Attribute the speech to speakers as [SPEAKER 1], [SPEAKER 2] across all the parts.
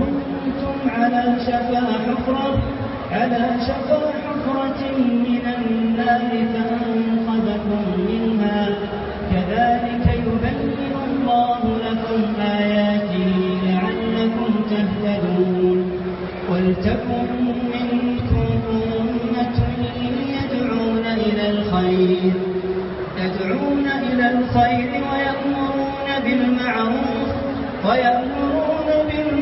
[SPEAKER 1] وكنتم على شفا حفرة على شفا حفرة من النار فأنقذكم منها؟ كذلك يبين الله لكم آياته لعلكم تهتدون. ولتكن منكم أمة يدعون إلى الخير يدعون إلى الخير ويأمرون بالمعروف ويأمرون بالمعروف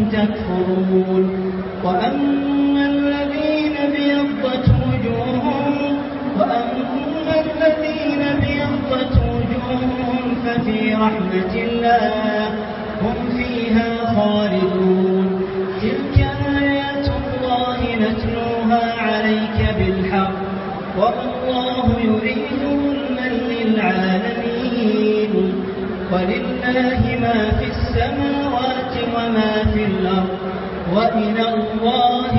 [SPEAKER 1] في رحمة الله هم فيها خالدون تلك آيات الله نتلوها عليك بالحق والله يريد ظلما للعالمين ولله ما في السماوات وما في الأرض وإلى الله